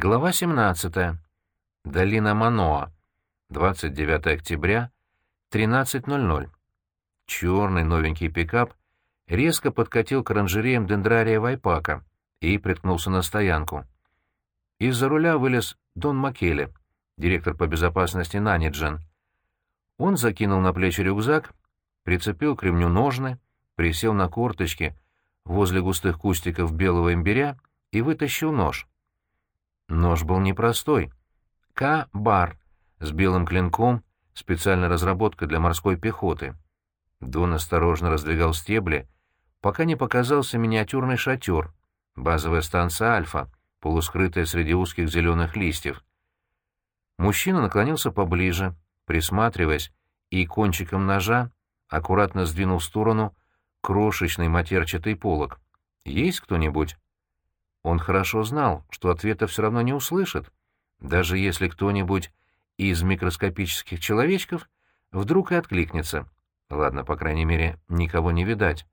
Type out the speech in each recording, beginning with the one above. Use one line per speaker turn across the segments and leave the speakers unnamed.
Глава 17. Долина Маноа. 29 октября, 13.00. Черный новенький пикап резко подкатил к оранжереям дендрария Вайпака и приткнулся на стоянку. Из-за руля вылез Дон Макеле, директор по безопасности Наниджен. Он закинул на плечи рюкзак, прицепил к ремню ножны, присел на корточки возле густых кустиков белого имбиря и вытащил нож. Нож был непростой. К-бар с белым клинком, специальная разработка для морской пехоты. Дон осторожно раздвигал стебли, пока не показался миниатюрный шатер, базовая станция «Альфа», полускрытая среди узких зеленых листьев. Мужчина наклонился поближе, присматриваясь, и кончиком ножа аккуратно сдвинул в сторону крошечный матерчатый полог. «Есть кто-нибудь?» Он хорошо знал, что ответа все равно не услышит, даже если кто-нибудь из микроскопических человечков вдруг и откликнется. Ладно, по крайней мере, никого не видать.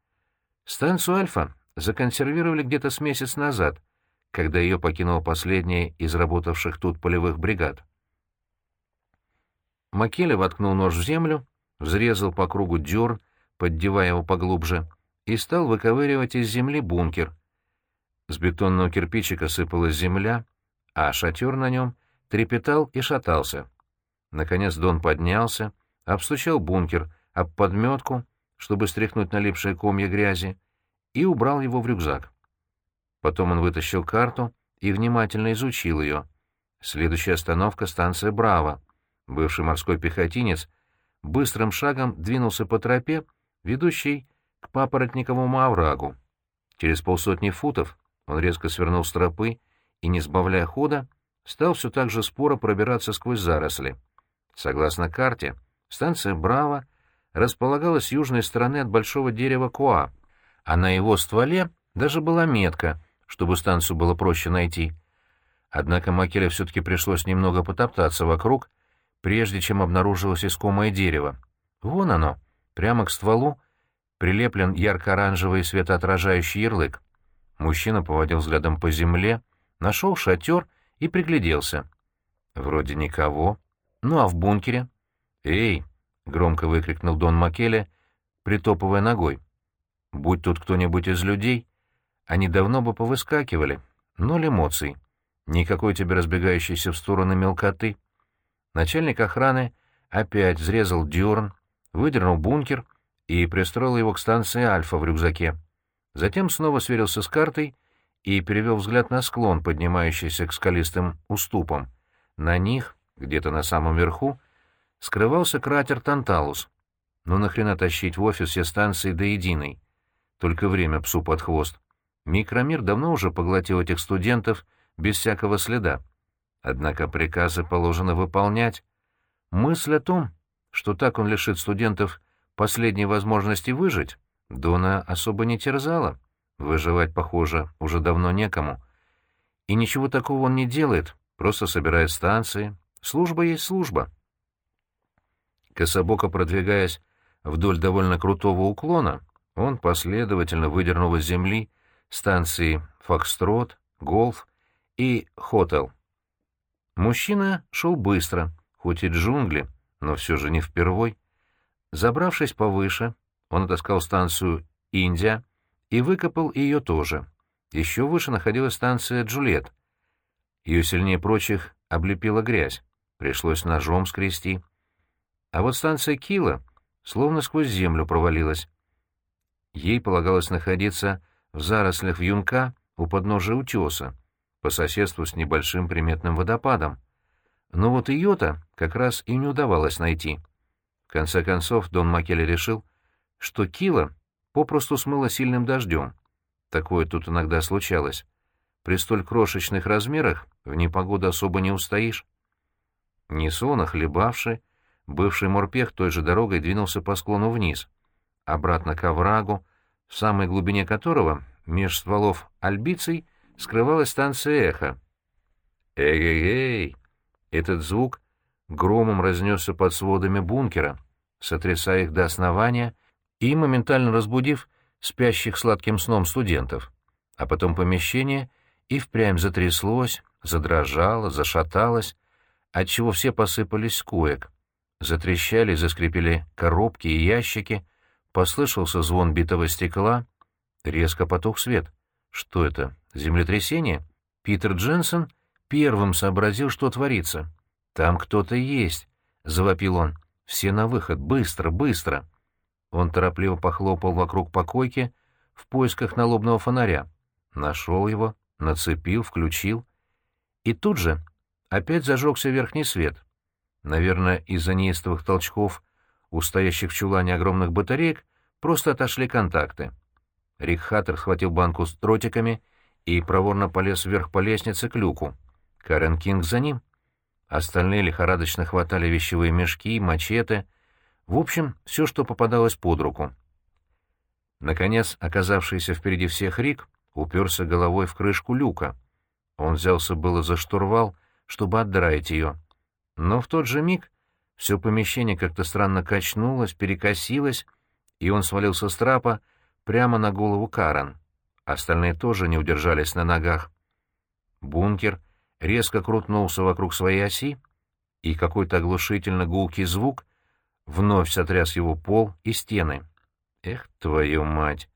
Станцию «Альфа» законсервировали где-то с месяц назад, когда ее покинула последняя из работавших тут полевых бригад. Макеле воткнул нож в землю, взрезал по кругу дерн, поддевая его поглубже, и стал выковыривать из земли бункер — с бетонного кирпичика сыпалась земля, а шатер на нем трепетал и шатался. Наконец Дон поднялся, обстучал бункер об подметку, чтобы стряхнуть налипшие комья грязи, и убрал его в рюкзак. Потом он вытащил карту и внимательно изучил ее. Следующая остановка — станция «Браво». Бывший морской пехотинец быстрым шагом двинулся по тропе, ведущей к папоротниковому оврагу. Через полсотни футов он резко свернул с тропы и, не сбавляя хода, стал все так же споро пробираться сквозь заросли. Согласно карте, станция «Браво» располагалась с южной стороны от большого дерева Куа, а на его стволе даже была метка, чтобы станцию было проще найти. Однако Макеле все-таки пришлось немного потоптаться вокруг, прежде чем обнаружилось искомое дерево. Вон оно, прямо к стволу, прилеплен ярко-оранжевый светоотражающий ярлык. Мужчина поводил взглядом по земле, нашел шатер и пригляделся. Вроде никого. Ну а в бункере? «Эй!» — громко выкрикнул Дон Макеле, притопывая ногой. «Будь тут кто-нибудь из людей, они давно бы повыскакивали. Ноль эмоций. Никакой тебе разбегающейся в стороны мелкоты». Начальник охраны опять взрезал дюрн, выдернул бункер и пристроил его к станции «Альфа» в рюкзаке. Затем снова сверился с картой и перевел взгляд на склон, поднимающийся к скалистым уступам. На них, где-то на самом верху, скрывался кратер Танталус. Ну нахрена тащить в офис все станции до единой? Только время псу под хвост. Микромир давно уже поглотил этих студентов без всякого следа. Однако приказы положено выполнять. Мысль о том, что так он лишит студентов последней возможности выжить, Дона особо не терзала. Выживать, похоже, уже давно некому. И ничего такого он не делает, просто собирает станции. Служба есть служба. Кособоко продвигаясь вдоль довольно крутого уклона, он последовательно выдернул из земли станции «Фокстрот», «Голф» и «Хотел». Мужчина шел быстро, хоть и джунгли, но все же не впервой. Забравшись повыше, он отыскал станцию «Индия» и выкопал ее тоже. Еще выше находилась станция «Джульет». Ее сильнее прочих облепила грязь, пришлось ножом скрести. А вот станция «Кила» словно сквозь землю провалилась. Ей полагалось находиться в зарослях вьюнка у подножия утеса, по соседству с небольшим приметным водопадом. Но вот ее-то как раз и не удавалось найти. В конце концов Дон Макеле решил, что Кила попросту смыло сильным дождем. Такое тут иногда случалось. При столь крошечных размерах в непогоду особо не устоишь. Несона, хлебавший, бывший морпех той же дорогой двинулся по склону вниз, обратно к оврагу, в самой глубине которого, меж стволов альбицей, скрывалась станция эхо. «Эй-эй-эй!» Этот звук громом разнесся под сводами бункера, сотрясая их до основания и моментально разбудив спящих сладким сном студентов. А потом помещение и впрямь затряслось, задрожала, зашаталась, отчего все посыпались с коек. Затрещали, заскрипели коробки и ящики, послышался звон битого стекла, резко потух свет. Что это, землетрясение? Питер Дженсен первым сообразил, что творится. «Там кто-то есть», — завопил он. «Все на выход, быстро, быстро!» Он торопливо похлопал вокруг покойки в поисках налобного фонаря. Нашел его, нацепил, включил. И тут же опять зажегся верхний свет. Наверное, из-за неистовых толчков у стоящих в чулане огромных батареек просто отошли контакты. Рик Хаттер схватил банку с дротиками и проворно полез вверх по лестнице к люку. Карен Кинг за ним. Остальные лихорадочно хватали вещевые мешки, мачете, в общем, все, что попадалось под руку. Наконец, оказавшийся впереди всех Рик уперся головой в крышку люка. Он взялся было за штурвал, чтобы отдраить ее. Но в тот же миг все помещение как-то странно качнулось, перекосилось, и он свалился с трапа прямо на голову Карен. Остальные тоже не удержались на ногах. Бункер резко крутнулся вокруг своей оси, и какой-то оглушительно гулкий звук вновь сотряс его пол и стены. Эх, твою мать!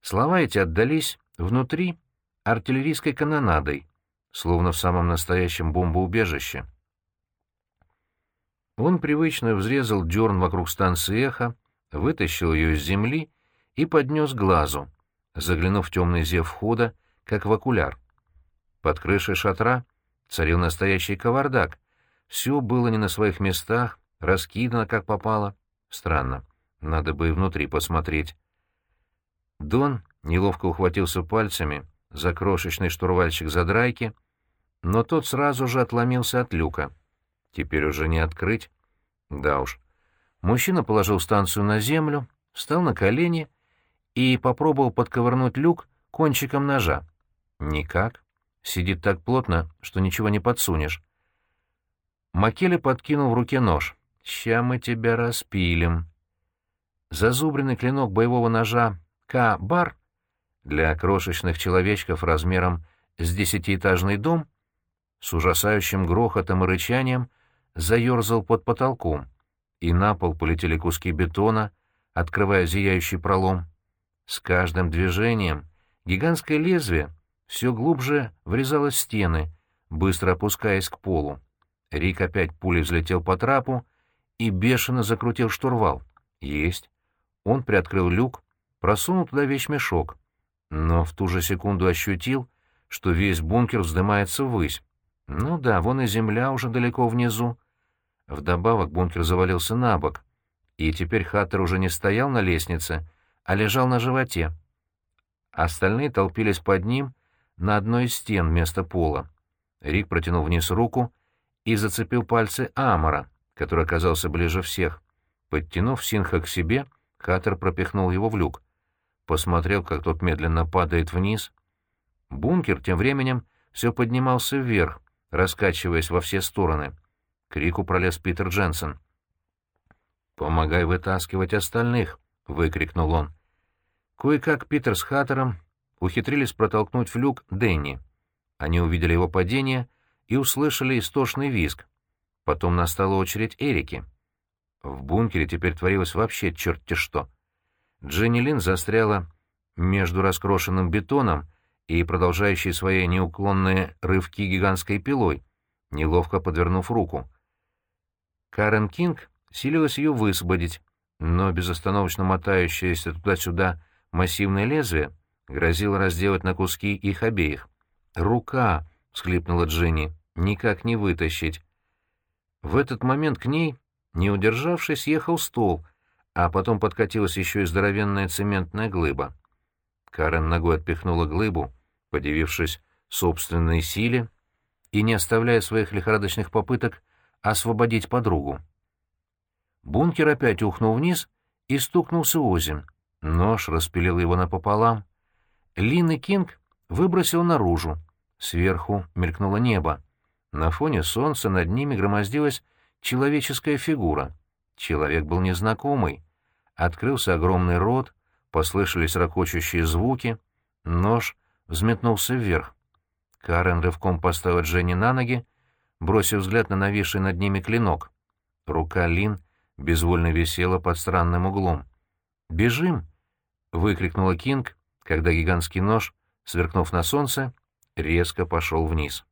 Слова эти отдались внутри артиллерийской канонадой, словно в самом настоящем бомбоубежище. Он привычно взрезал дерн вокруг станции эхо, вытащил ее из земли и поднес глазу, заглянув в темный зев входа, как в окуляр. Под крышей шатра царил настоящий кавардак. Все было не на своих местах, раскидано как попало. Странно, надо бы и внутри посмотреть. Дон неловко ухватился пальцами за крошечный штурвальчик задрайки, но тот сразу же отломился от люка. Теперь уже не открыть. Да уж. Мужчина положил станцию на землю, встал на колени и попробовал подковырнуть люк кончиком ножа. Никак. Сидит так плотно, что ничего не подсунешь. Макеле подкинул в руке нож. «Ща мы тебя распилим». Зазубренный клинок боевого ножа К-бар для крошечных человечков размером с десятиэтажный дом с ужасающим грохотом и рычанием заерзал под потолком, и на пол полетели куски бетона, открывая зияющий пролом. С каждым движением гигантское лезвие все глубже врезалось в стены, быстро опускаясь к полу. Рик опять пулей взлетел по трапу и бешено закрутил штурвал. Есть. Он приоткрыл люк, просунул туда вещмешок, но в ту же секунду ощутил, что весь бункер вздымается ввысь. Ну да, вон и земля уже далеко внизу. Вдобавок бункер завалился на бок, и теперь Хаттер уже не стоял на лестнице, а лежал на животе. Остальные толпились под ним на одной из стен вместо пола. Рик протянул вниз руку и зацепил пальцы Амора, который оказался ближе всех. Подтянув Синха к себе, Хаттер пропихнул его в люк. Посмотрел, как тот медленно падает вниз. Бункер тем временем все поднимался вверх, раскачиваясь во все стороны. К Рику пролез Питер Дженсен. «Помогай вытаскивать остальных!» — выкрикнул он. Кое-как Питер с Хаттером ухитрились протолкнуть в люк Дэнни. Они увидели его падение и услышали истошный визг. Потом настала очередь Эрики. В бункере теперь творилось вообще черт-те что. Дженни Лин застряла между раскрошенным бетоном и продолжающей свои неуклонные рывки гигантской пилой, неловко подвернув руку. Карен Кинг силилась ее высвободить, но безостановочно мотающееся туда-сюда массивное лезвие грозило разделать на куски их обеих. «Рука!» — всхлипнула Джинни. «Никак не вытащить». В этот момент к ней, не удержавшись, ехал стол, а потом подкатилась еще и здоровенная цементная глыба. Карен ногой отпихнула глыбу, подивившись собственной силе и не оставляя своих лихорадочных попыток освободить подругу. Бункер опять ухнул вниз и стукнулся озим. Нож распилил его напополам. Лин и Кинг выбросил наружу. Сверху мелькнуло небо. На фоне солнца над ними громоздилась человеческая фигура. Человек был незнакомый. Открылся огромный рот, послышались ракочущие звуки, нож взметнулся вверх. Карен рывком поставила Дженни на ноги, бросив взгляд на нависший над ними клинок. Рука Лин безвольно висела под странным углом. «Бежим!» — выкрикнула Кинг, когда гигантский нож, сверкнув на солнце, резко пошел вниз.